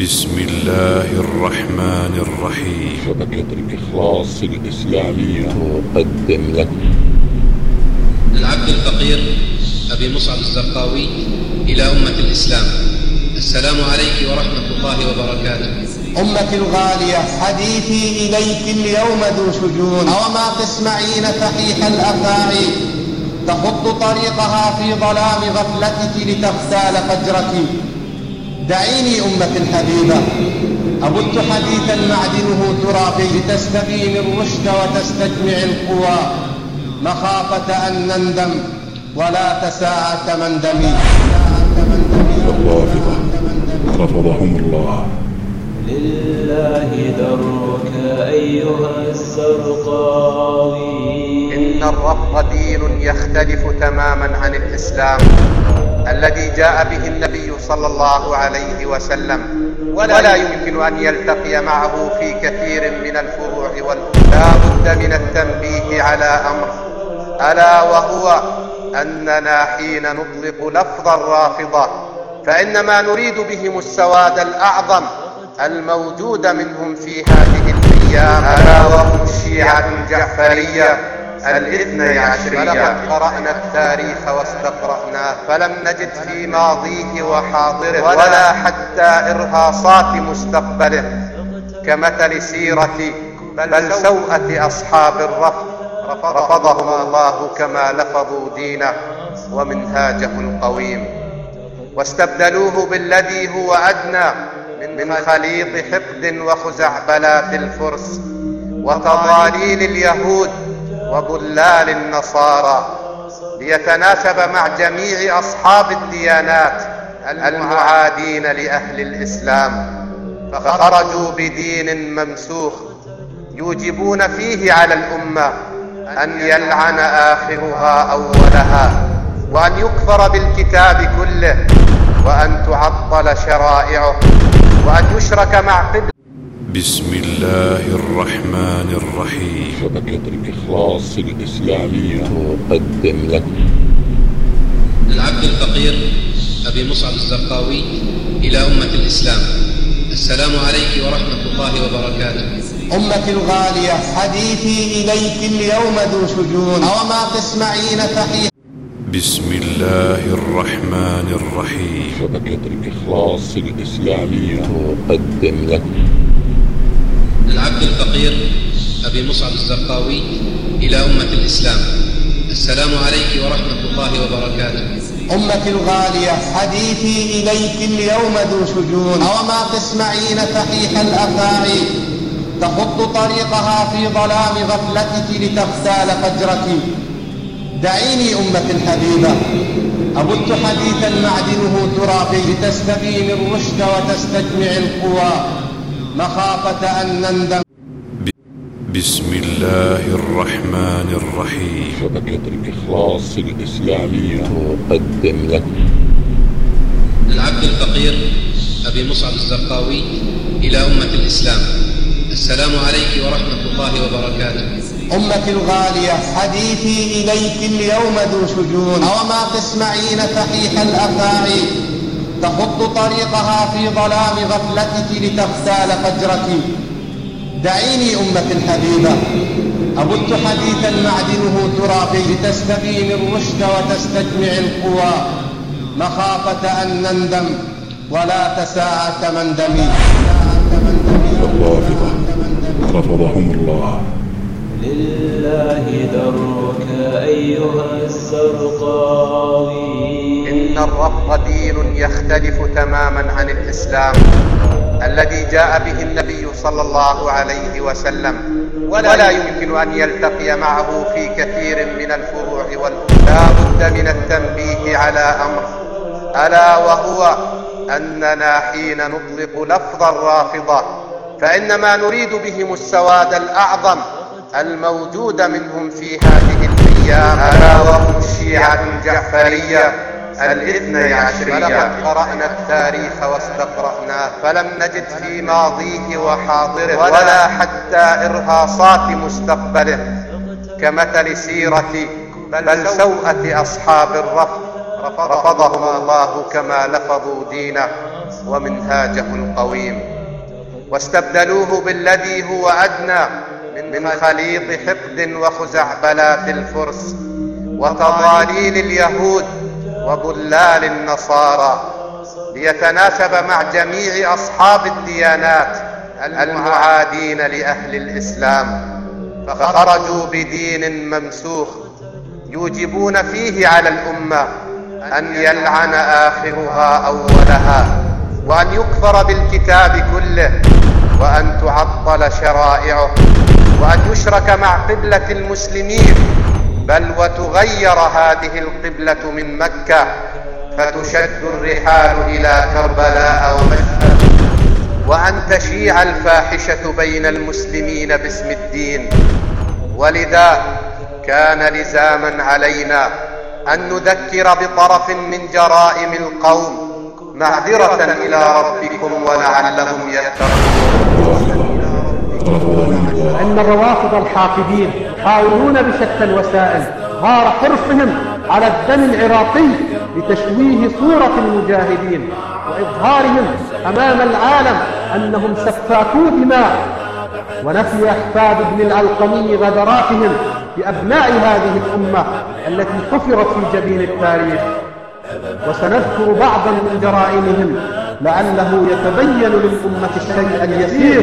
بسم الله الرحمن الرحيم. شبكة الإخلاص الإسلامية تقدم لك. العبد الفقير أبي مصعب الزرقاوي إلى أمة الإسلام. السلام عليك ورحمة الله وبركاته. أمتي الغالية حديثي إليك اليوم ذو شجون. أوما تسمعين فحيح الأفاعي تخط طريقها في ظلام غفلتك لتغتال فجرك. دعيني أمة الحبيبة أبت حديثا معدنه ترابي لتستبين الرشد وتستجمع القوى. مخافة أن نندم ولا تساءة مندمي الرافضة رفضهم الله. لله درك أيها السرقاوي إن الرفض دين يختلف تماما عن الإسلام الذي جاء به النبي صلى الله عليه وسلم. ولا يمكن أن يلتقي معه في كثير من الفروع والأمور لا بد من التنبيه على أمر. ألا وهو أننا حين نطلق لفظ الرافضة فإنما نريد بهم السواد الأعظم الموجود منهم في هذه الأيام. ألا وهم الشيعة الجعفرية الاثني عشرية. لقد قرأنا التاريخ واستقرأناه فلم نجد في ماضيه وحاضره ولا حتى إرهاصات مستقبله. كمثل سيرة بل سوءة أصحاب الرفض رفضهم الله كما لفظوا دينه ومنهاجه القويم. واستبدلوه بالذي هو أدنى من خليط حقد وخزعبلات الفرس. وتضاليل اليهود وضلال النصارى ليتناسب مع جميع أصحاب الديانات المعادين لأهل الإسلام فخرجوا بدين ممسوخ يوجبون فيه على الأمة أن يلعن آخرها أولها وأن يكفر بالكتاب كله وأن تعطل شرائعه وأن يشرك مع قبل بسم الله الرحمن الرحيم. شبكة الإخلاص الإسلامية تقدم لك. العبد الفقير أبي مصعب الزرقاوي إلى أمة الإسلام. السلام عليك ورحمة الله وبركاته. أمتي الغالية حديثي إليك اليوم ذو شجون. أوما تسمعين فحيح بسم الله الرحمن الرحيم. شبكة الإخلاص الإسلامية تقدم لك. العبد الفقير أبي مصعب الزرقاوي إلى أمة الإسلام. السلام عليك ورحمة الله وبركاته. أمتي الغالية حديثي إليك اليوم ذو شجون. أوما تسمعين فحيح الأفاعي؟ تخط طريقها في ظلام غفلتك لتغتال فجرك. دعيني أمة الحبيبة. أبت حديثا معدنه ترابي. لتستبين الرشد وتستجمع القوى. مخافة أن نندم. بسم الله الرحمن الرحيم. شبكة الإخلاص الإسلامية تقدم لك. العبد الفقير أبي مصعب الزرقاوي إلى أمة الإسلام. السلام عليك ورحمة الله وبركاته. أمتي الغالية حديثي إليك اليوم ذو شجون. أوما تسمعين فحيح الأفاعي. تخط طريقها في ظلام غفلتك لتغتال فجرك. دعيني أمة الحبيبة أبت حديثا معدنه ترابي لتستبين الرشد وتستجمع القوى. مخافة أن نندم ولا تساءة مندمي الرافضة. رفضهم الله. لله درك أيها السرقاوي الرفض دين يختلف تماما عن الإسلام الذي جاء به النبي صلى الله عليه وسلم. ولا يمكن أن يلتقي معه في كثير من الفروع والأمور لا بد من التنبيه على أمر. ألا وهو أننا حين نطلق لفظ الرافضة فإنما نريد بهم السواد الأعظم الموجود منهم في هذه الأيام. ألا وهم الشيعة الجعفرية الاثني عشرية لقد قرأنا التاريخ واستقرأناه فلم نجد في ماضيه وحاضره ولا حتى إرهاصات مستقبله كمثل سيرة بل سوءة أصحاب الرفض رفضهم الله كما لفظوا دينه ومنهاجه القويم. واستبدلوه بالذي هو أدنى من خليط حقد وخزعبلات الفرس وتضاليل اليهود وضلال النصارى ليتناسب مع جميع أصحاب الديانات المعادين لأهل الإسلام. فخرجوا بدين ممسوخ يوجبون فيه على الأمة أن يلعن آخرها أولها وأن يكفر بالكتاب كله وأن تعطل شرائعه وأن يشرك مع قبلة المسلمين. بل وتغير هذه القبلة من مكة فتشد الرحال إلى كربلاء ومشهد. وأن تشيع الفاحشة بين المسلمين باسم الدين. ولذا كان لزاما علينا أن نذكر بطرف من جرائم القوم معذرة إلى ربكم ولعلهم يتقون. أن الروافض الحافظين يحاولون بشتى الوسائل غار حرصهم على الدم العراقي لتشويه صورة المجاهدين وإظهارهم أمام العالم أنهم سفاكو دماء ونفي أحفاد ابن العلقمي غدراتهم بأبناء هذه الأمة التي حفرت في جبين التاريخ. وسنذكر بعضا من جرائمهم لعله يتبين للأمة الشيء اليسير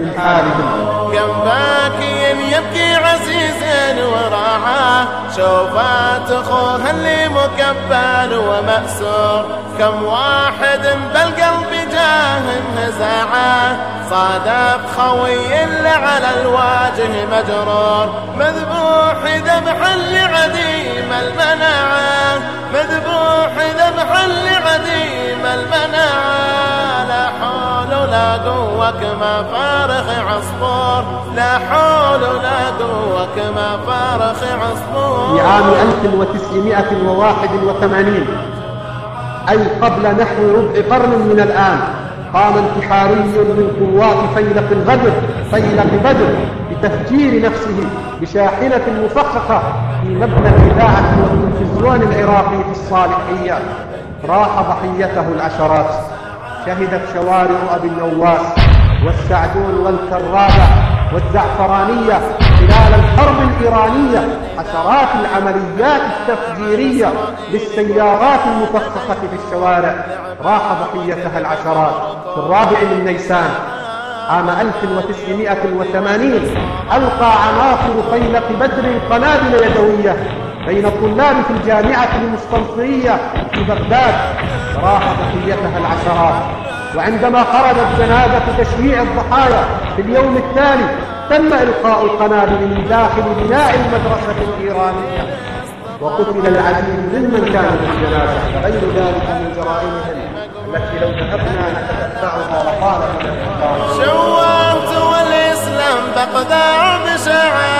من حالهم. كم باكي يبكي عزيز وراعاه. شوفات أخوه اللي مكبل ومأسور. كم واحد بالقلب جاه انهزاعه صادف خوي اللي على الواجه مجرور. مذبوح ذبح اللي عديم المناعة. مذبوح ذبح اللي عديم المناعة. لا قوه كما فارخ عصفور. لا حول ولا قوة كما فارخ عصفور. في عام 1981 أي قبل نحو ربع قرن من الآن قام انتحاري من قوات فيلق الغدر فيلق بدر بتفجير نفسه بشاحنة مفخخة في مبنى الإذاعة والتلفزيون العراقي في الصالحية. راح ضحيته العشرات. شهدت شوارع أبي النواس والسعدون والكرابة والزعفرانية خلال الحرب الإيرانية عشرات العمليات التفجيرية للسيارات المفخخة في الشوارع. راح ضحيتها العشرات. في الرابع من نيسان عام 1980 ألقى عناصر فيلق بدر قنابل يدوية بين الطلاب في الجامعة المستنصرية في بغداد راح ضحيتها العشرات. وعندما خرجت جنازة تشييع الضحايا في اليوم التالي تم إلقاء القنابل من داخل بناء المدرسة الإيرانية. وقتل العديد ممن كانوا في الجنازة غير ذلك من جرائمهم التي لو ذهبنا نتتبعها لقال من شوهت والإسلام بقدع بشعة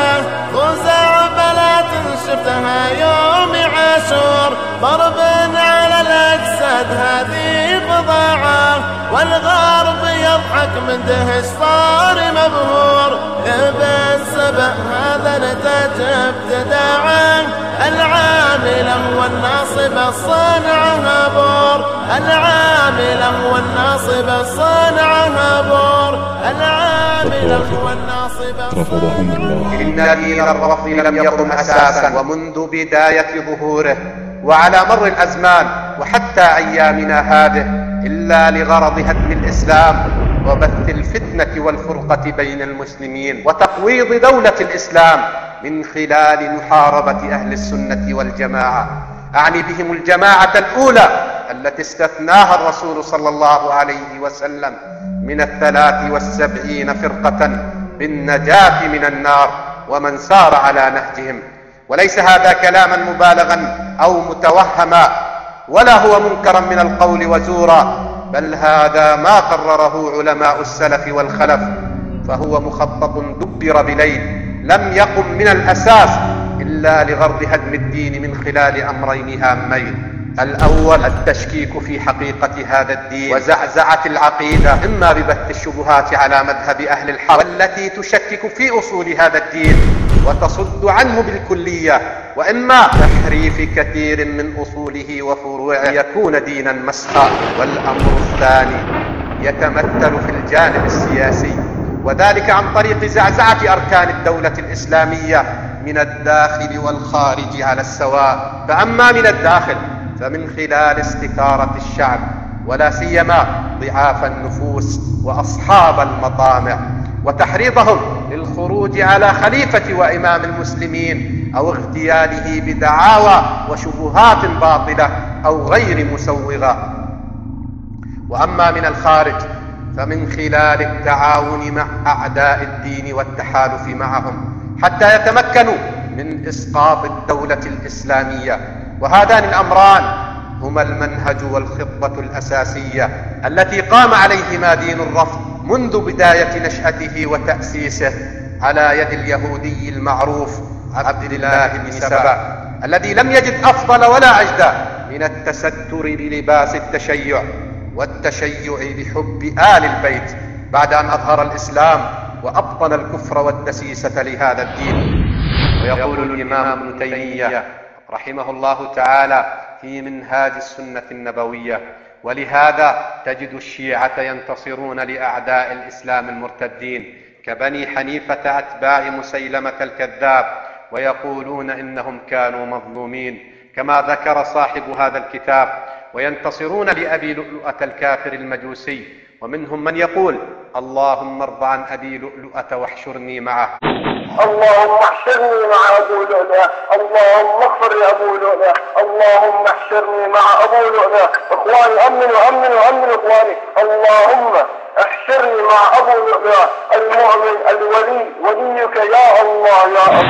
عاشور ضرب على الأجساد هذه بضاعة والغرب يضحك من دهش صار مبهور. ابن سبع هذا نتاج ابتداعه العامل والناصب الصانع هبور العامل والناصب الصانع هبور العامل رفضهم الله إن دين الرفض لم يقم أساسا ومنذ بداية ظهوره وعلى مر الأزمان وحتى أيامنا هذه إلا لغرض هدم الإسلام وبث الفتنة والفرقة بين المسلمين وتقويض دولة الإسلام من خلال محاربة أهل السنة والجماعة. أعني بهم الجماعة الأولى التي استثناها الرسول صلى الله عليه وسلم. من الثلاث والسبعين فرقة بالنجاة من النار ومن سار على نهجهم. وليس هذا كلاما مبالغا أو متوهما ولا هو منكرا من القول وزورا بل هذا ما قرره علماء السلف والخلف فهو مخطط دبر بليل لم يقم من الأساس إلا لغرض هدم الدين من خلال أمرين هامين. الأول التشكيك في حقيقة هذا الدين وزعزعة العقيدة إما ببث الشبهات على مذهب أهل الحق والتي تشكك في أصول هذا الدين وتصد عنه بالكلية وإما تحريف كثير من أصوله وفروعه يكون دينا مسخا. والأمر الثاني يتمثل في الجانب السياسي وذلك عن طريق زعزعة أركان الدولة الإسلامية من الداخل والخارج على السواء. فأما من الداخل فمن خلال استثارة الشعب ولا سيما ضعاف النفوس وأصحاب المطامع وتحريضهم للخروج على خليفة وإمام المسلمين أو اغتياله بدعاوى وشبهات باطلة أو غير مسوغة. وأما من الخارج فمن خلال التعاون مع أعداء الدين والتحالف معهم حتى يتمكنوا من إسقاط الدولة الإسلامية وهذان الأمران هما المنهج والخطة الأساسية التي قام عليهما دين الرفض منذ بداية نشأته وتأسيسه على يد اليهودي المعروف عبد الله بن سبأ الذي لم يجد أفضل ولا أجدى من التستر بلباس التشيع والتشيع بحب آل البيت بعد أن أظهر الإسلام وأبطن الكفر والدسيسة لهذا الدين. ويقول الإمام ابن تيمية رحمه الله تعالى في منهاج السنة النبوية. ولهذا تجد الشيعة ينتصرون لأعداء الإسلام المرتدين كبني حنيفة أتباع مسيلمة الكذاب ويقولون إنهم كانوا مظلومين كما ذكر صاحب هذا الكتاب وينتصرون لأبي لؤلؤة الكافر المجوسي ومنهم من يقول اللهم ارض عن أبي لؤلؤة واحشرني معه. اللهم احشرني مع أبو لؤلؤ اللهم اغفر لابو لؤلؤ اللهم احشرني مع أبو لؤلؤ إخواني أمنوا أمنوا أمنوا إخواني. اللهم احشرني مع أبو لؤلؤ المؤمن الولي وليك يا الله يا الله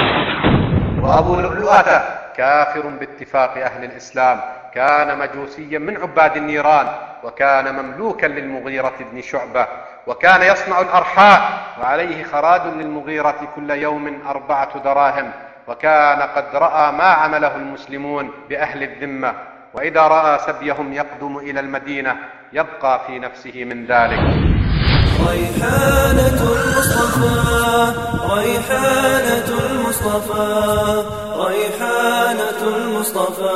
وأبو لؤلؤة كافر باتفاق أهل الإسلام. كان مجوسيا من عباد النيران وكان مملوكا للمغيرة بن شعبة. وكان يصنع الأرحاء وعليه خراج للمغيرة كل يوم أربعة دراهم وكان قد رأى ما عمله المسلمون بأهل الذمة وإذا رأى سبيهم يقدم إلى المدينة يبقى في نفسه من ذلك. ريحانة المصطفى ريحانة المصطفى ريحانة المصطفى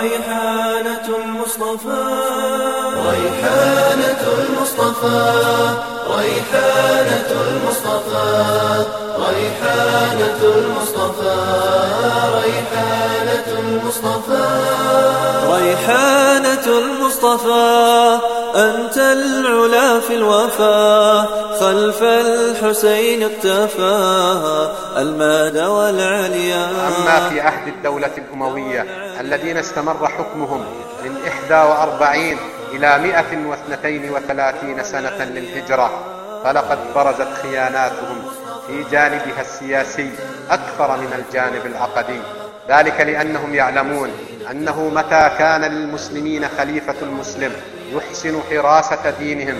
ريحانة المصطفى. ريحانة المصطفى. ريحانة المصطفى. ريحانة المصطفى. ريحانة المصطفى. ريحانة المصطفى. أنت العلا في الوفا. خلف الحسين اقتفى. الماد والعليا. أما في عهد الدولة الأموية الذين استمر حكمهم من إحدى وأربعين إلى مئة واثنتين وثلاثين سنة للهجرة فلقد برزت خياناتهم في جانبها السياسي أكثر من الجانب العقدي. ذلك لأنهم يعلمون أنه متى كان للمسلمين خليفة مسلم يحسن حراسة دينهم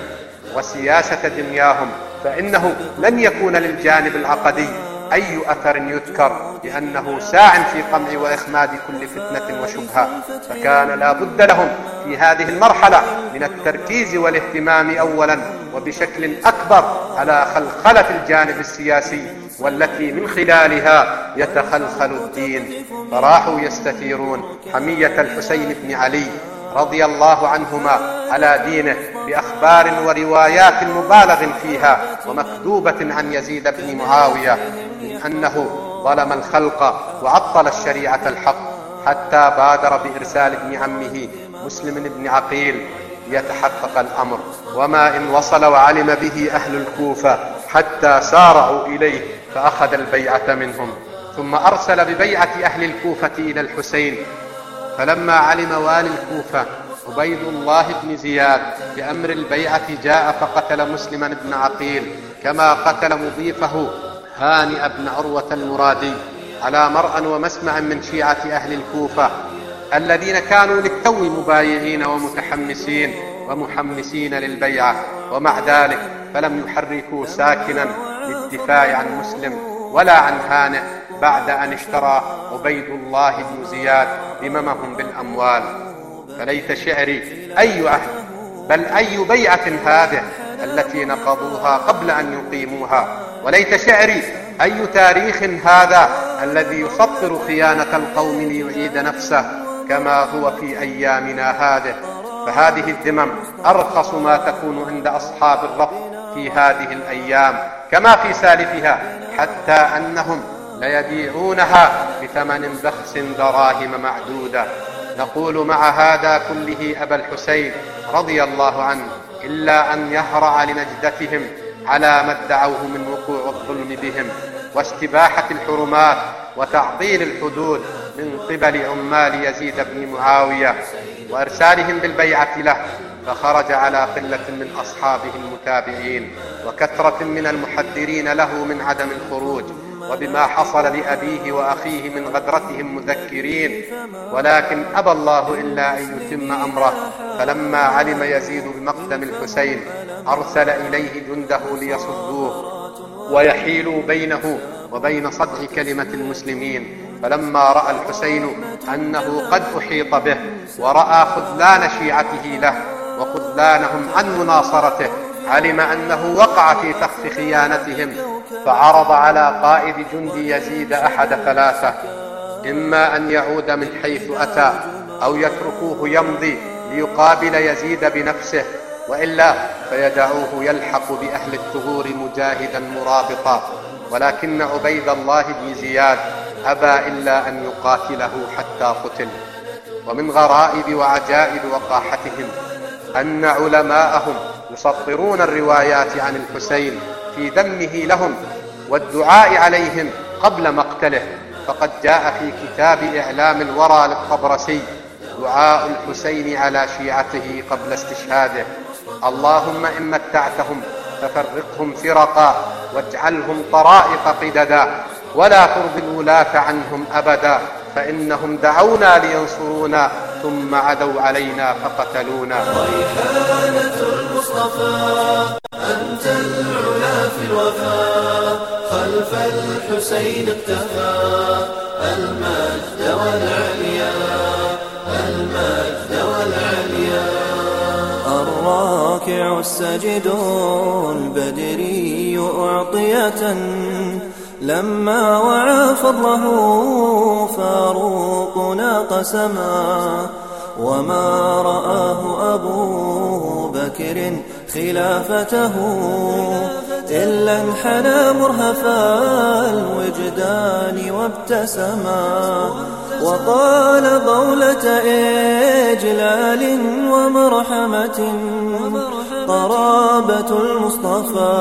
وسياسة دنياهم فإنه لن يكون للجانب العقدي أي أثر يذكر لأنه ساع في قمع وإخماد كل فتنة وشبهة؟ فكان لا بد لهم في هذه المرحلة من التركيز والاهتمام أولا وبشكل أكبر على خلخلة الجانب السياسي والتي من خلالها يتخلخل الدين. فراحوا يستثيرون حمية الحسين بن علي رضي الله عنهما على دينه بأخبار وروايات مبالغ فيها ومكذوبة عن يزيد بن معاوية أنه ظلم الخلق وعطل الشريعة الحق حتى بادر بإرسال ابن عمه مسلم بن عقيل ليتحقق الأمر. وما إن وصل وعلم به أهل الكوفة حتى سارعوا إليه فأخذ البيعة منهم. ثم أرسل ببيعة أهل الكوفة إلى الحسين. فلما علم والي الكوفة عبيد الله بن زياد بأمر البيعة جاء فقتل مسلما بن عقيل كما قتل مضيفه هانئ بن عروة المرادي على مرأى ومسمع من شيعة أهل الكوفة الذين كانوا للتو مبايعين ومتحمسين ومحمسين للبيعة ومع ذلك فلم يحركوا ساكنا للدفاع عن مسلم ولا عن هانئ بعد أن اشترى عبيد الله بن زياد ذممهم بالأموال. فليت شعري أي عهد؟ بل أي بيعة هذه؟ التي نقضوها قبل أن يقيموها. وليت شعري أي تاريخ هذا الذي يسطر خيانة القوم ليعيد نفسه كما هو في أيامنا هذه؟ فهذه الذمم أرخص ما تكون عند أصحاب الرفض في هذه الأيام كما في سالفها حتى أنهم ليبيعونها بثمن بخس دراهم معدودة. نقول مع هذا كله أبا الحسين رضي الله عنه. إلا أن يهرع لنجدتهم على ما ادعوه من وقوع الظلم بهم واستباحة الحرمات وتعطيل الحدود من قبل عمال يزيد بن معاوية وإرسالهم بالبيعة له فخرج على قلة من أصحابه المتابعين وكثرة من المحذرين له من عدم الخروج وبما حصل لأبيه وأخيه من غدرتهم مذكرين. ولكن أبى الله إلا أن يتم أمره. فلما علم يزيد بمقدم الحسين أرسل إليه جنده ليصدوه ويحيلوا بينه وبين صدع كلمة المسلمين. فلما رأى الحسين أنه قد أحيط به ورأى خذلان شيعته له وخذلانهم عن مناصرته علم أنه وقع في فخ خيانتهم. فعرض على قائد جند يزيد أحد ثلاثة إما أن يعود من حيث أتى أو يتركوه يمضي ليقابل يزيد بنفسه وإلا فيدعوه يلحق بأهل الثغور مجاهدا مرابطا. ولكن عبيد الله بن زياد أبى إلا أن يقاتله حتى قتل. ومن غرائب وعجائب وقاحتهم أن علماءهم يسطرون الروايات عن الحسين في ذمه لهم والدعاء عليهم قبل مقتله. فقد جاء في كتاب إعلام الورى للطبرسي دعاء الحسين على شيعته قبل استشهاده. اللهم إن متعتهم ففرقهم فرقا واجعلهم طرائق قددا ولا ترضي الولاة عنهم أبدا. فإنهم دعونا لينصرونا ثم عدوا علينا فقتلونا. ريحانة المصطفى أنت في الوفا خلف الحسين اكتفى المجد والعليا المجد والعليا. الراكع السجد البدري أعطية لما وعى فضله فاروقنا قسما وما رآه أبو بكر خلافته إلا انحنى مرهف الوجدان وابتسما وقال قولة إجلال ومرحمة قرابة المصطفى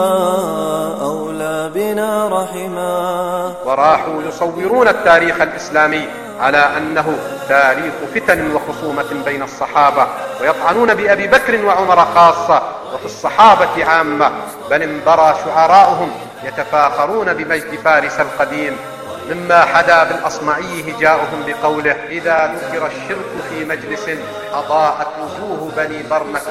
أولى بنا رحما. وراحوا يصورون التاريخ الإسلامي على أنه تاريخ فتن وخصومة بين الصحابة ويطعنون بأبي بكر وعمر خاصة وفي الصحابة عامة بل انبرى شعراؤهم يتفاخرون بمجد فارس القديم مما حدا بالأصمعي هجاؤهم بقوله إذا ذكر الشرك في مجلس أضاءت وجوه بني برمك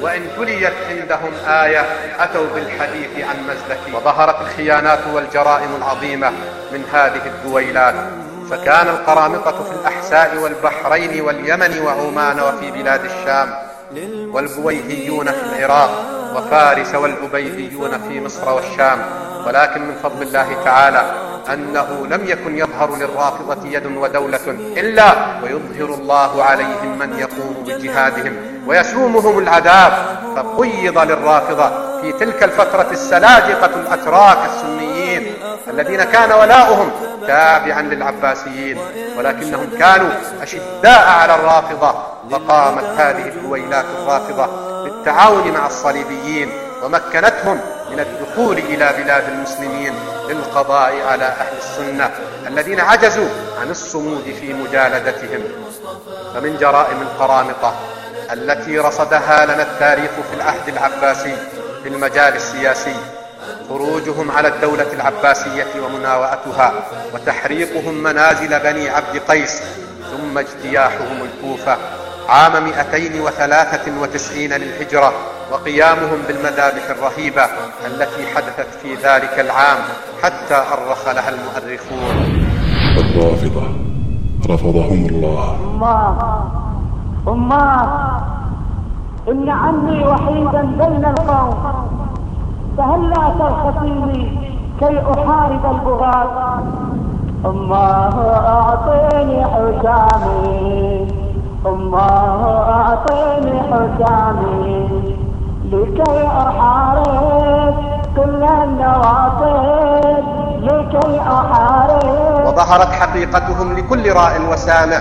وإن تليت عندهم آية أتوا بالحديث عن مزلك وظهرت الخيانات والجرائم العظيمة من هذه الدويلات فكان القرامطة في الأحساء والبحرين واليمن وعمان وفي بلاد الشام والبويهيون في العراق وفارس والأبيديون في مصر والشام. ولكن من فضل الله تعالى أنه لم يكن يظهر للرافضة يد ودولة إلا ويظهر الله عليهم من يقوم بجهادهم ويسومهم العذاب. فقيض للرافضة في تلك الفترة السلاجقة الأتراك السنيين الذين كان ولاؤهم تابعا للعباسيين ولكنهم كانوا أشداء على الرافضة فقامت هذه الدويلات الرافضة بالتعاون مع الصليبيين ومكنتهم من الدخول إلى بلاد المسلمين للقضاء على أهل السنة الذين عجزوا عن الصمود في مجالدتهم فمن جرائم القرامطة التي رصدها لنا التاريخ في العهد العباسي في المجال السياسي خروجهم على الدولة العباسية ومناوئتها وتحريقهم منازل بني عبد قيس ثم اجتياحهم الكوفة. عام 293 للهجرة وقيامهم بالمذابح الرهيبة التي حدثت في ذلك العام حتى أرخ لها المؤرخون. الرافضة رفضهم الله. أماه أماه إن عمي وحيدا بين القوم. فهلا ترخصيني كي أحارب البغاة؟ أماه أعطيني حسامي. أماه أعطيني حسامي. لكي أحارب كل النواصب لكي أحارب. وظهرت حقيقتهم لكل راء وسامع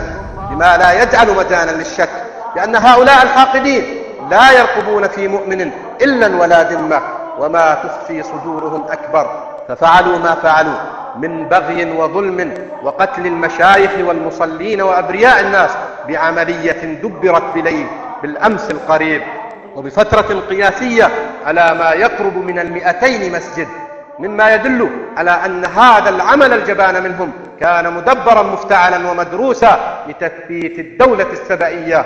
بما لا يجعل مجالا للشك بأن هؤلاء الحاقدين لا يرقبون في مؤمن إلا ولا ذمة. وما تخفي صدورهم أكبر. ففعلوا ما فعلوا من بغي وظلم وقتل المشايخ والمصلين وأبرياء الناس بعملية دبرت بليل بالأمس القريب وبفترة قياسية على ما يقرب من المئتين مسجد مما يدل على أن هذا العمل الجبان منهم كان مدبرا مفتعلا ومدروسا لتثبيت الدولة السبئية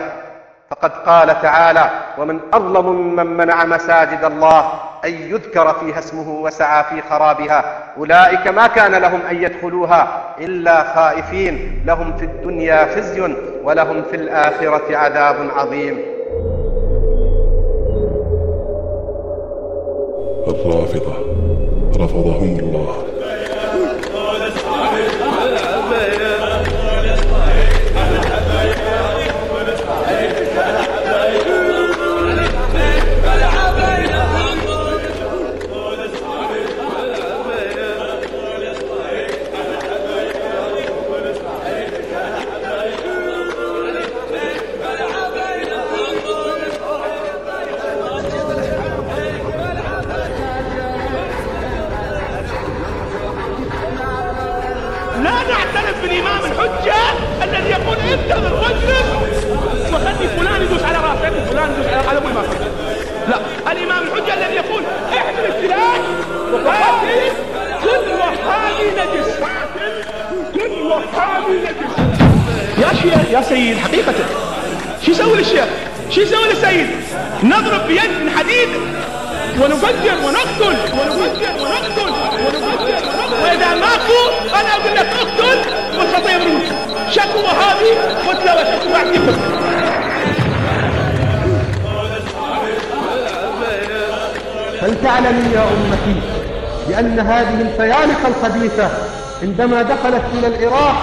فقد قال تعالى ومن أظلم ممن منع مساجد الله أن يذكر فيها اسمه وسعى في خرابها أولئك ما كان لهم أن يدخلوها إلا خائفين لهم في الدنيا خزي ولهم في الآخرة عذاب عظيم. الرافضة رفضهم الله. نعترف بالإمام الحجة الذي يقول انتظر واجلس. وخلي فلان يدوس على راسك فلان يدوس على ابو الإمام لا الإمام الحجة الذي يقول احمل السلاح وقاتل كل وهابي نجس. كل وهابي نجس. يا شيخ يا سيد حقيقة. شو يسوي للشيخ؟ شو يسوي للسيد؟ نضرب بيد من حديد ونفجر ونقتل. ونفجر ونقتل. ونفجر ونقتل. وإذا ماكو أنا أقول لك اقتل. والخطيه يموت شكوى هذه وتلاوى شكوى واحد يكفر فلتعلمي يا أمتي بأن هذه الفيالق الخبيثة عندما دخلت إلى العراق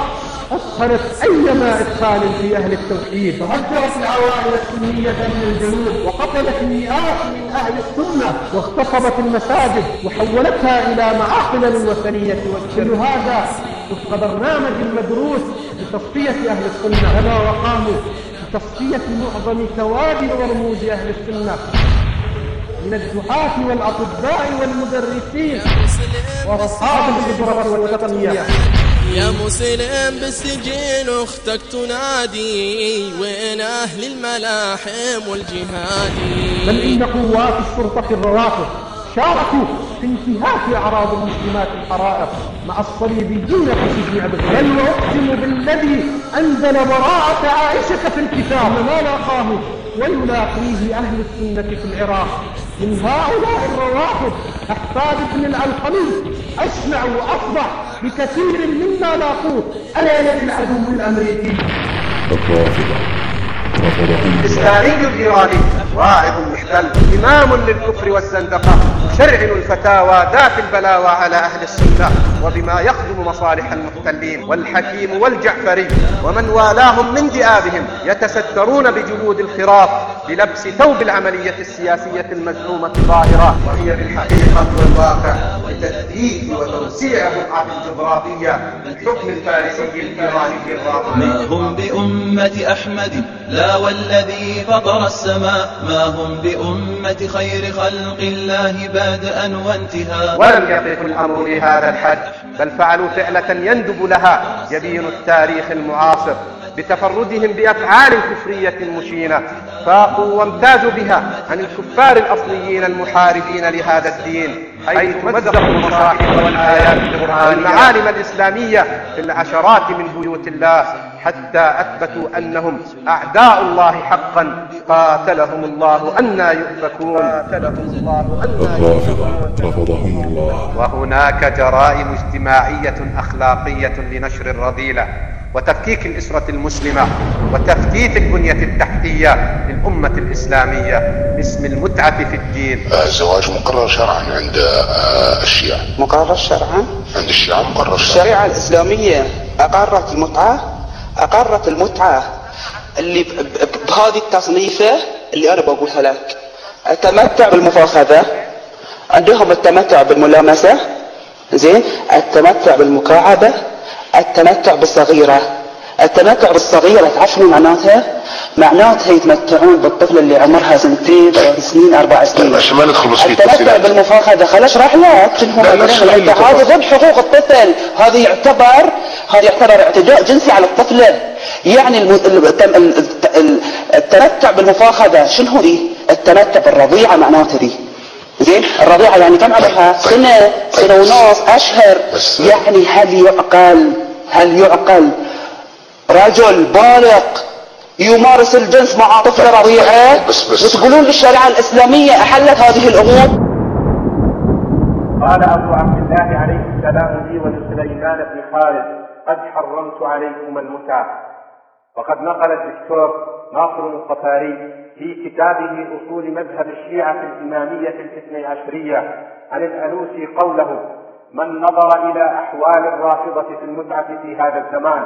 أسخرت أيما إدخال في أهل التوحيد. وهجرت العوائل السنية من الجنوب وقتلت المئات من أهل السنة. واغتصبت المساجد وحولتها إلى معاقل للوثنية والشر هذا وفق برنامج مدروس لتصفية أهل السنة. ألا وقاموا بتصفية معظم كوادر ورموز أهل السنة. من الدعاة والأطباء والمدرسين وأصحاب الهجرة والتقنية. يا مسلم بالسجن أختك تنادي وين أهل الملاحم والجهادي بل إن قوات الشرطة الروافض شاركوا في انتهاك أعراض المسلمات الحرائق مع الصليبيين في سجن عبد بل وأقسم بالذي أنزل براءة عائشة في الكتاب؟ ما لاقاه ويلاقيه أهل السنة في العراق. من هؤلاء الروافض أحفاد ابن الألقمي أسمع وأفضح بكثير مما لاقوه. ألا يد الأمريكي؟ إسلامي إيراني واعظ محتل. إمام للكفر والزندقة مشرعن الفتاوى ذات البلاوى على أهل السنة. وبما يخدم مصالح المحتلين والحكيم والجعفري ومن والاهم من ذئابهم يتسترون بجلود الخراف بلبس ثوب العملية السياسية المزعومة ظاهرة وهي بالحقيقة والواقع لتثبيت وتوسيع بقعة الجغرافية للحكم الفارسي الإيراني الرافض ما هم بأمة أحمد؟ لا والذي فطر السماء. ما هم بأمة خير خلق الله بادئا وانتهاء ولم يقف الأمر لهذا الحد بل فعلوا فعلة يندب لها يبين التاريخ المعاصر بتفردهم بأفعال كفرية مشينة. فاقوا وامتازوا بها عن الكفار الأصليين المحاربين لهذا الدين. حيث مزقوا المصاحف والآيات القرآنية. والمعالم الإسلامية في العشرات من بيوت الله حتى أثبتوا أنهم أعداء الله حقا. قاتلهم الله أنا يؤفكون. قاتلهم الله الرافضة. رفضهم الله. وهناك جرائم اجتماعية أخلاقية لنشر الرذيلة. وتفكيك الأسرة المسلمة وتفتيت البنية التحتية للأمة الإسلامية. باسم المتعة في الدين. الزواج مقرر شرعا عند آه، الشيعة. مقرر شرعا؟ عند الشيعة مقرر شرعا. الشريعة الإسلامية أقرت المتعة أقرت المتعة اللي بهذه التصنيفة اللي أنا بقولها لك. التمتع بالمفاخذة عندهم التمتع بالملامسة. زين؟ التمتع بالمكاعبة. التمتع بالصغيرة. التمتع بالصغيرة تعرف شنو معناتها؟ معناتها يتمتعون بالطفلة اللي عمرها سنتين ثلاث سنين أربع سنين. عشان ما ندخل في التمتع بالمفاخذة. خل اشرح لك شنو لا، لا،. هذا ضد حقوق الطفل. هذا يعتبر هذا يعتبر اعتداء جنسي على الطفلة يعني التمتع بالمفاخذة شنو ذي؟ التمتع بالرضيعة معناته ذي زين؟ الرضيعة يعني كم عمرها؟ سنة سنة ونص أشهر. يعني هل يعقل؟ هل يعقل رجل بالغ يمارس الجنس مع طفلة رضيعة وتقولون للشريعة الإسلامية أحلت هذه الأمور. قال أبو عبد الله عليه السلام لي ولسليمان بن خالد قد حرمت عليكم المتعة. وقد نقل الدكتور ناصر القفاري في كتابه أصول مذهب الشيعة الإمامية الإثني عشرية عن الألوسي قوله من نظر إلى أحوال الرافضة في المتعة في هذا الزمان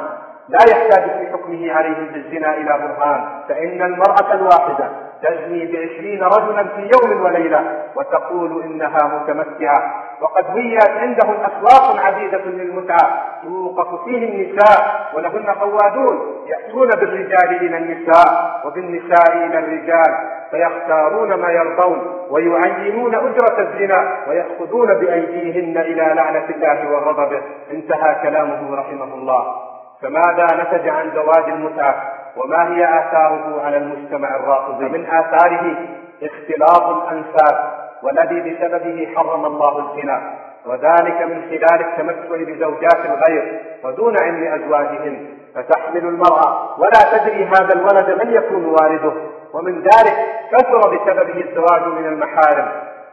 لا يحتاج في حكمه عليهم بالزنا إلى برهان فإن المرأة الواحدة تزني بعشرين رجلا في يوم وليلة وتقول إنها متمتعة. وقد هيأت عندهم أخلاق عديدة للمتعة. توقف فيه النساء ولهن قوادون يأتون بالرجال إلى النساء وبالنساء إلى الرجال فيختارون ما يرضون ويعينون أجرة الزنا ويأخذون بأيديهن إلى لعنة الله وغضبه. انتهى كلامه رحمه الله. فماذا نتج عن زواج المتعة؟ وما هي آثاره على المجتمع الرافضي من آثاره اختلاط الأنساب والذي بسببه حرم الله الزنا وذلك من خلال التمتع بزوجات الغير ودون علم أزواجهن. فتحمل المرأة ولا تدري هذا الولد من يكون والده ومن ذلك كثر بسببه الزواج من المحارم.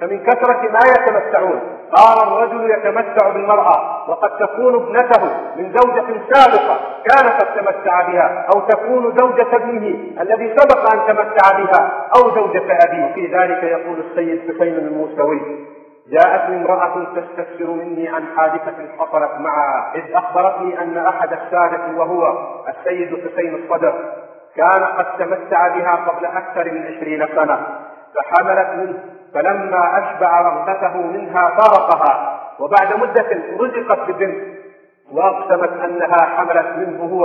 فمن كثرة ما يتمتعون. صار الرجل يتمتع بالمرأة وقد تكون ابنته من زوجة سابقة كان قد تمتع بها أو تكون زوجة ابنه الذي سبق أن تمتع بها أو زوجة أبيه. في ذلك يقول السيد حسين الموسوي جاءتني امرأة تستفسر مني عن حادثة حصلت معها إذ أخبرتني أن أحد السادة وهو السيد حسين الصدر كان قد تمتع بها قبل أكثر من عشرين سنة فحملت منه فلما أشبع رغبته منها فارقها وبعد مدة رزقت ببنت وأقسمت أنها حملت منه هو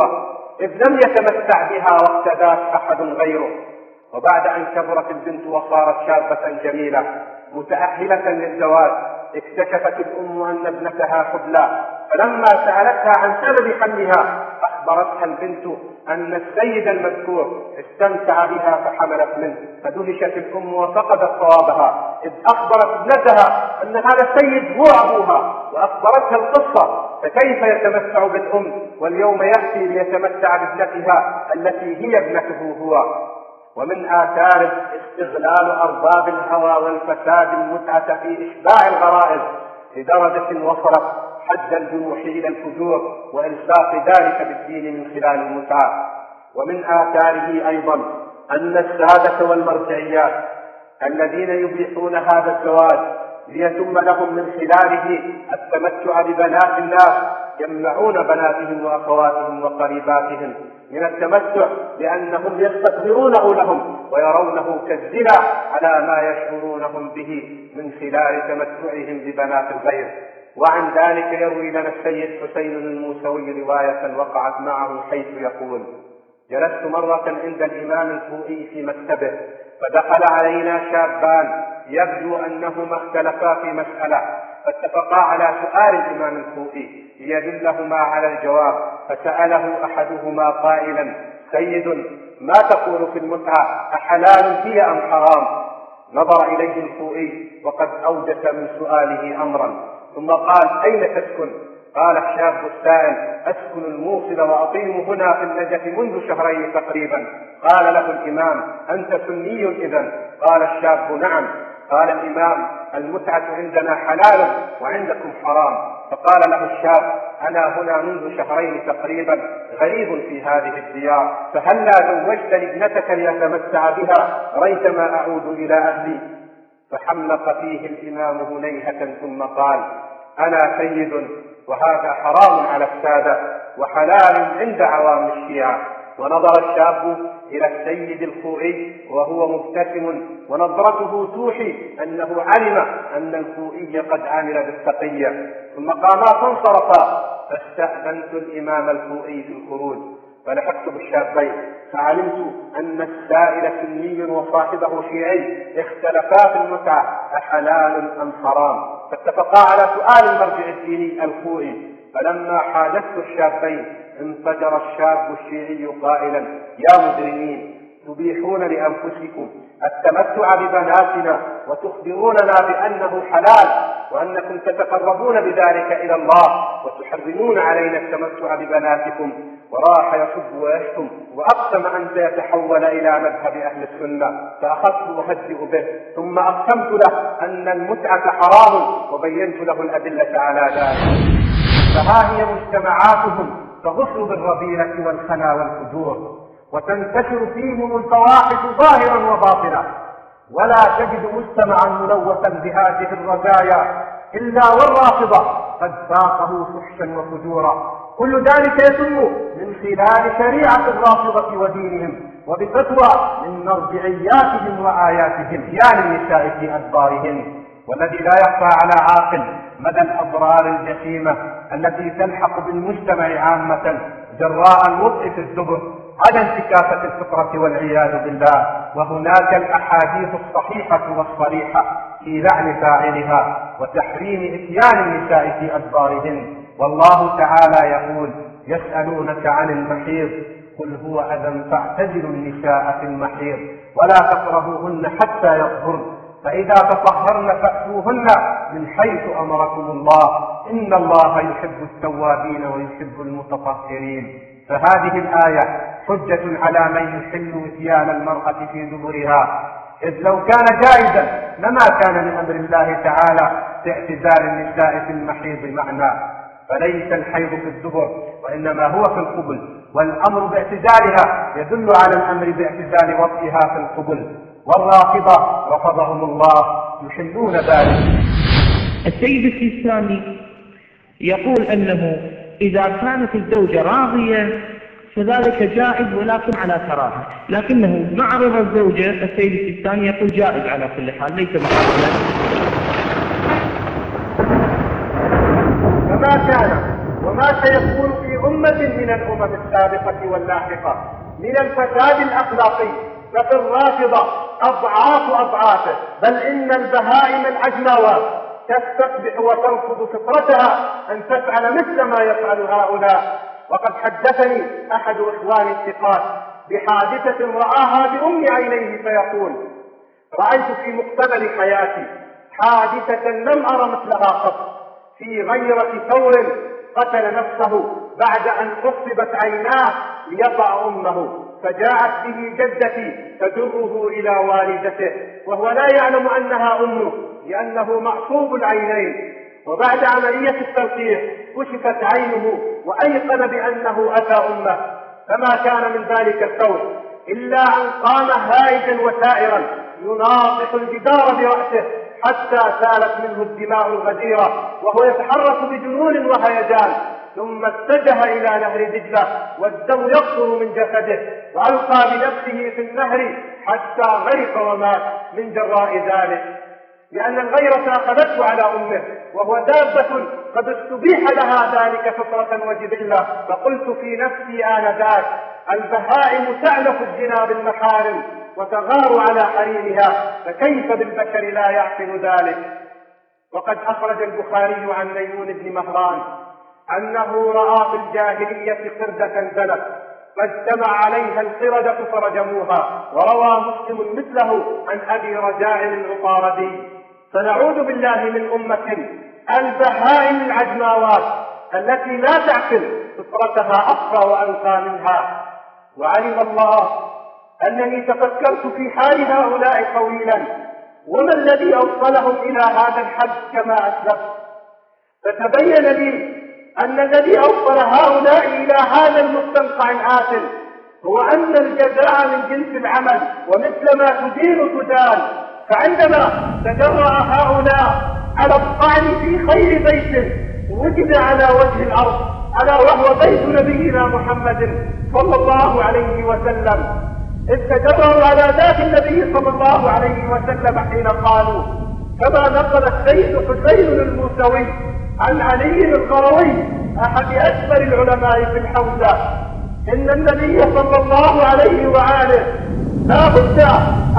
إذ لم يتمتع بها وقت ذاك أحد غيره. وبعد أن كبرت البنت وصارت شابة جميلة متأهلة للزواج اكتشفت الأم أن ابنتها حبلى فلما سألتها عن سبب حملها أخبرتها البنت أن السيد المذكور استمتع بها فحملت منه. فدهشت الأم وفقدت صوابها إذ أخبرت ابنتها أن هذا السيد هو أبوها. وأخبرتها القصة. فكيف يتمتع بالأم؟ واليوم يأتي ليتمتع بابنتها التي هي ابنته هو. ومن آثار استغلال أرباب الهوى والفساد المتعة في إشباع الغرائز لدرجة وصلت حد الجنوح إلى الفجور وإلصاق ذلك بالدين من خلال المتعة. ومن آثاره أيضا أن السادة والمرجعيات الذين يبيحون هذا الزواج ليتم لهم من خلاله التمتع ببنات الناس يمنعون بناتهم وأخواتهم وقريباتهم من التمتع لأنهم يستظهرونه لهم ويرونه كالزنا على ما يشعرونهم به من خلال تمتعهم ببنات الغير. وعن ذلك يروي لنا السيد حسين الموسوي رواية وقعت معه حيث يقول جلست مرة عند الإمام الكوئي في مكتبه فدخل علينا شابان يبدو أنهما اختلفا في مسألة فاتفقا على سؤال الإمام الكوئي ليدلهما على الجواب فسأله أحدهما قائلا سيد ما تقول في المتعة أحلال هي أم حرام؟ نظر إليه الكوئي وقد أوجس من سؤاله أمرا ثم قال أين تسكن؟ قال الشاب السائل أسكن الموصل وأقيم هنا في النجف منذ شهرين تقريبا. قال له الإمام أنت سني إذا قال الشاب نعم. قال الإمام المتعة عندنا حلال وعندكم حرام. فقال له الشاب أنا هنا منذ شهرين تقريبا غريب في هذه الديار فهلا زوجتني ابنتك ليتمتع بها؟ ريثما أعود إلى أهلي. فحمق فيه الإمام هنيهة ثم قال أنا سيد وهذا حرام على السادة وحلال عند عوام الشيعة. ونظر الشاب إلى السيد الخوئي وهو مبتسم ونظرته توحي أنه علم أن الخوئي قد عمل بالتقية. ثم قاما فانصرفا فاستأذنت الإمام الخوئي في الخروج فلحقت بالشابين. فعلمت أن السائل سني وصاحبه شيعي اختلفا في المتعة أحلال أم حرام. فاتفقا على سؤال المرجع الديني الخوئي فلما حادثت الشابين انفجر الشاب الشيعي قائلا يا مجرمين تبيحون لأنفسكم التمتع ببناتنا وتخبروننا بأنه حلال وأنكم تتقربون بذلك إلى الله وتحرمون علينا التمتع ببناتكم. وراح يسب ويشتم وأقسم أن سيتحول إلى مذهب أهل السنة فأخذت أهدئ به ثم أقسمت له أن المتعة حرام وبينت له الأدلة على ذلك. فها هي مجتمعاتهم تغص بالرذيلة والخنا والفجور. وتنتشر فيهم الفواحش ظاهرا وباطنا. ولا تجد مجتمعا ملوثا بهذه الرزايا إلا والرافضة قد ساقه فحشا وفجورا. كل ذلك يتم من خلال شريعة الرافضة ودينهم وبفتوى من مرجعياتهم وآياتهم يا للنساء في أدبارهن والذي لا يخفى على عاقل مدى الأضرار الجسيمة التي تلحق بالمجتمع عامة جراء الوضع في الدبر على انتكاسة الفطرة والعياذ بالله وهناك الأحاديث الصحيحة والصريحة في لعن فاعلها وتحريم إتيان النساء في أدبارهن. والله تعالى يقول يسألونك عن المحيض قل هو أذى فاعتزلوا النساء في المحيض ولا تقربوهن حتى يطهرن. فإذا تطهرن فأتوهن من حيث أمركم الله. إن الله يحب التوابين ويحب المتطهرين. فهذه الآية حجة على من يحل إتيان المرأة في دبرها إذ لو كان جائزا لما كان من أمر الله تعالى في اعتزال النساء في المحيض معنى فليس الحيض في الدبر وإنما هو في القبل والأمر باعتزالها يدل على الأمر باعتزال وطئها في القبل. والرافضة رفضهم الله يحلون ذلك. السيد السيستاني يقول أنه إذا كانت الزوجة راضية فذلك جائز ولكن على كراهة. لكنه مع رضا الزوجة السيد السيستاني يقول جائز على كل حال ليس محرما فما كان وما سيكون في أمة من الأمم السابقة واللاحقة من الفساد الأخلاقي ففي الرافضة أضعاف أضعافه بل إن البهائم العجماوات تستقبح وترفض فطرتها أن تفعل مثل ما يفعل هؤلاء. وقد حدثني أحد إخواني الثقات بحادثة رآها بأم عينيه فيقول رأيت في مقتبل حياتي حادثة لم أر مثلها قط. في غيرة ثور قتل نفسه بعد أن قصبت عيناه ليطع أمه فجاءت به جدتي تجره إلى والدته وهو لا يعلم أنها أمه. لأنه معصوب العينين. وبعد عملية التلقيح كشفت عينه وأيقن بأنه أتى أمه. فما كان من ذلك الثور إلا أن قام هائجا وسائرا يناطح الجدار برأسه حتى سالت منه الدماء الغزيرة وهو يتحرك بجنون وهيجان. ثم اتجه إلى نهر دجلة والدم يقطر من جسده وألقى بنفسه في النهر حتى غرق ومات من جراء ذلك. لأن الغيرة أخذته على أمه وهو دابة قد استبيح لها ذلك فطرة وجبلة. فقلت في نفسي آنذاك البهائم تألف الزنا بالمحارم وتغار على حريمها فكيف بالبشر لا يعقل ذلك؟ وقد أخرج البخاري عن ميمون بن مهران أنه رأى في الجاهلية قردة زنت فاجتمع عليها القردة فرجموها وروى مسلم مثله عن أبي رجاء العطاردي فنعوذ بالله من أمة البهائم العجماوات التي لا تعقل فطرتها أقصى وأنقى منها. وعلم الله أنني تفكرت في حال هؤلاء طويلا وما الذي أوصلهم إلى هذا الحد كما أسلفت. فتبين لي أن الذي أوصل هؤلاء إلى هذا المستنقع الآثم هو أن الجزاء من جنس العمل ومثل ما تدين تدان فعندما تجرأ هؤلاء على الطعن في خير بيت وجد على وجه الأرض ألا وهو بيت نبينا محمد صلى الله عليه وسلم. إذ تجرأوا على ذات النبي صلى الله عليه وسلم حين قالوا كما نقل السيد حسين الموسوي عن علي القروي أحد أكبر العلماء في الحوزة إن النبي صلى الله عليه وآله لا بد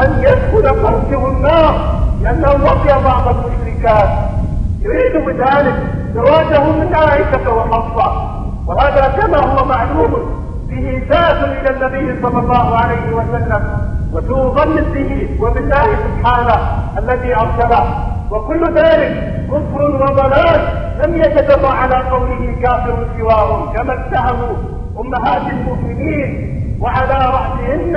أن يدخل فرجه النار لأنه لقي بعض المشركات. يريد بذلك زواجه من عائشة وحفصة. وهذا كما هو معلوم به ذات إلى النبي صلى الله عليه وسلم وسوء ظن به وبالله سبحانه الذي أرسله. وكل ذلك كفر وضلال. لم يتجرأ على قوله كافر سواهم كما اتهموا أمهات المؤمنين. وعلى رأسهن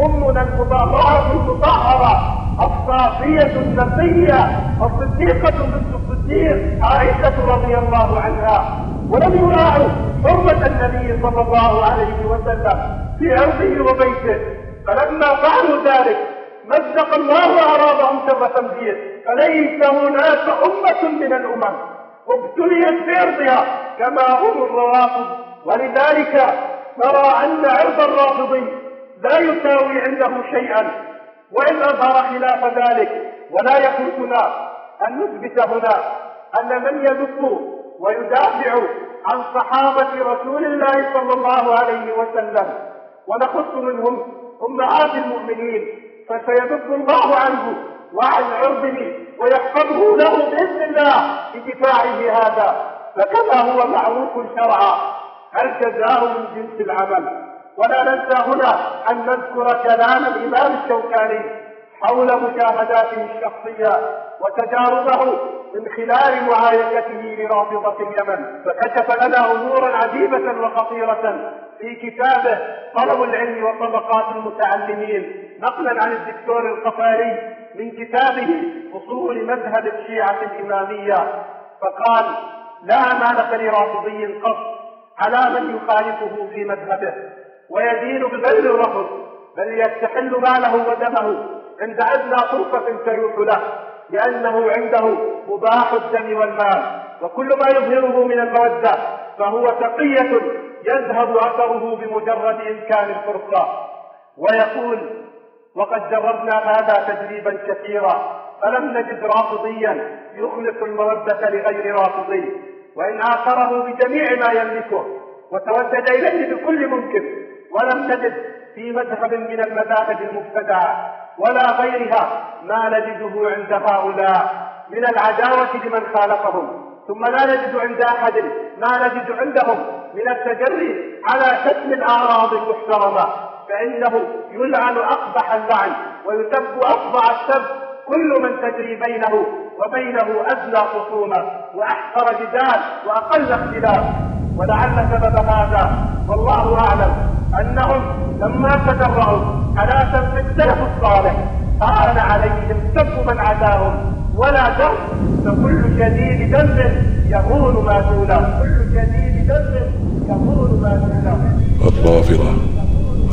أمنا المطهرة المطهرة الصافية النقية الصديقة بنت الصديق عائشة رضي الله عنها. ولم يراعوا حرمة النبي صلى الله عليه وسلم في عرضه وبيته. فلما فعلوا ذلك مزق الله أعراضهم شر تمزيق فليس هناك أمة من الأمم ابتليت بأرضها كما هم الروافض؟ ولذلك نرى أن عرض الرافضي لا يساوي عنده شيئا وإن أظهر خلاف ذلك ولا يخلصنا أن نثبت هنا أن من يذب ويدافع عن صحابة رسول الله صلى الله عليه وسلم ونخص منهم أمهات المؤمنين فسيذب الله عنه وعن عرضه ويحفظه له بإذن الله بدفاعه هذا. فكما هو معروف شرعا الجزاء من جنس العمل. ولا ننسى هنا أن نذكر كلام الإمام الشوكاني حول مشاهداته الشخصية وتجاربه من خلال معايشته لرافضة اليمن. فكشف لنا أمورا عجيبة وخطيرة في كتابه طلب العلم وطبقات المتعلمين. نقلا عن الدكتور القفاري من كتابه أصول مذهب الشيعة الإمامية. فقال لا أمانة لرافضي قط على من يخالفه في مذهبه. ويدين بغير الرفض بل يستحل ماله ودمه عند أدنى طرفة تلوح له لأنه عنده مباح الدم والمال. وكل ما يظهره من المودة فهو تقية يذهب أثره بمجرد إمكان الفرقة ويقول وقد جربنا هذا تجريبا كثيرا فلم نجد رافضيا يخلق المودة لغير رافضي. وإن آثره بجميع ما يملكه وتودد إليه بكل ممكن ولم نجد في مذهب من المذاهب المبتدعة ولا غيرها ما نجده عند هؤلاء من العداوة لمن خالفهم. ثم لا نجد عند أحد ما نجد عندهم من التجري على شتم الأعراض المحترمة. فإنه يلعن أقبح اللعن ويسب أفظع السب كل من تجري بينه وبينه أدنى خصومة وأحقر جدال وأقل اختلاف. ولعل سبب هذا والله أعلم. أنهم لما تجرؤوا على سب السلف الصالح قال عليهم سب من عداهم ولا درس فكل شديد ذنب يهون ما دونه. كل شديد ذنب يهون ما دونه. الرافضة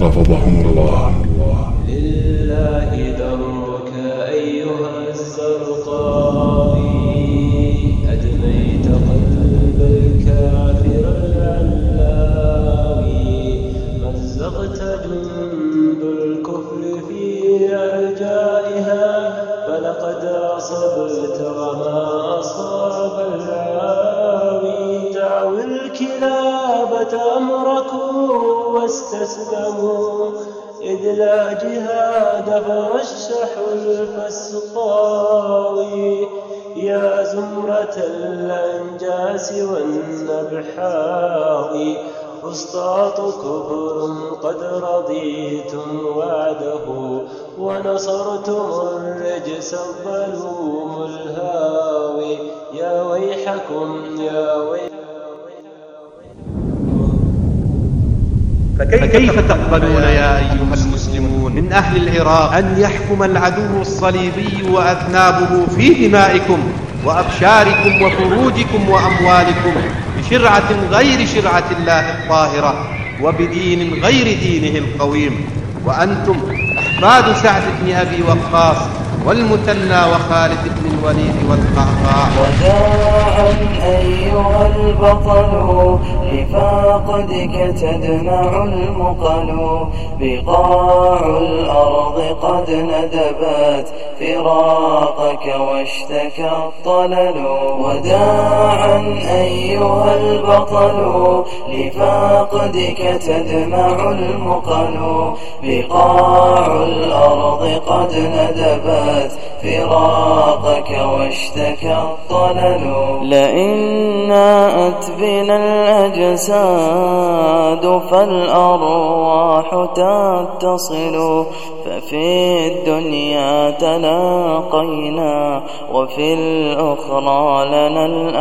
رفضهم الله. لله درك أيها الزرقاوي. أصبت وما أصاب العاوي دعوا الكلاب تأمركوا واستسلموا. إذ لا جهاد فرشح الفسقاوي. يا زمرة الأنجاس والنبحاوي. فسطاط كفر قد رضيتم وعده ونصرتم الرجس الظلوم الهاوي. يا ويحكم يا ويحكم فكيف تقبلون يا أيها المسلمون؟ من أهل العراق أن يحكم العدو الصليبي وأذنابه في دمائكم وأبشاركم وفروجكم وأموالكم. بشرعة غير شرعة الله الطاهرة وبدين غير دينه القويم وأنتم أحفاد سعد بن أبي وقاص والمثنى وخالد بن الوليد والقعقاع. وداعا أيها البطل لفاقدك تدمع المقل بقاع الأرض قد ندبت فراقك واشتكى الطلل. وداعا أيها البطل لفاقدك تدمع المقل بقاع الأرض قد ندبت فراقك واشتكى الطلل لئن ناءت بنا الأجساد فالأرواح تتصل ففي الدنيا تلاقينا وفي الأخرى لنا الأمل.